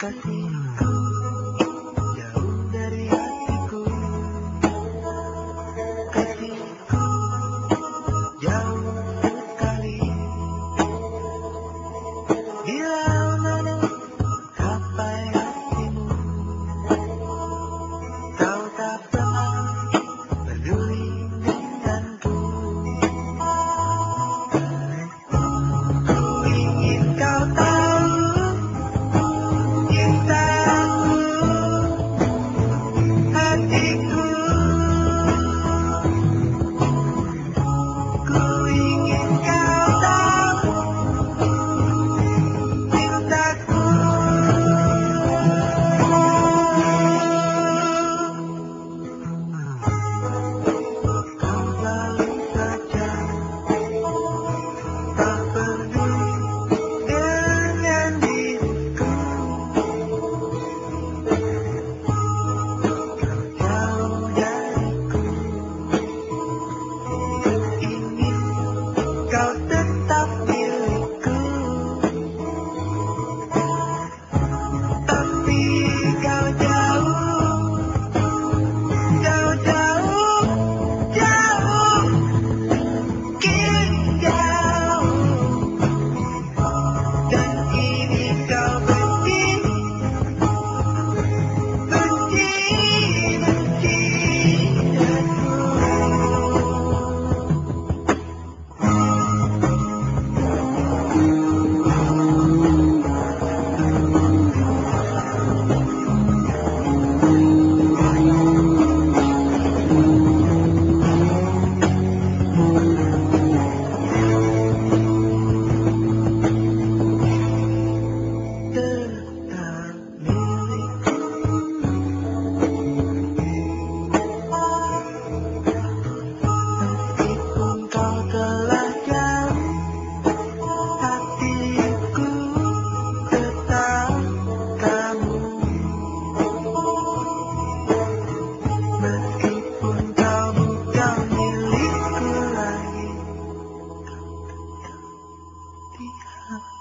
Despacito 了。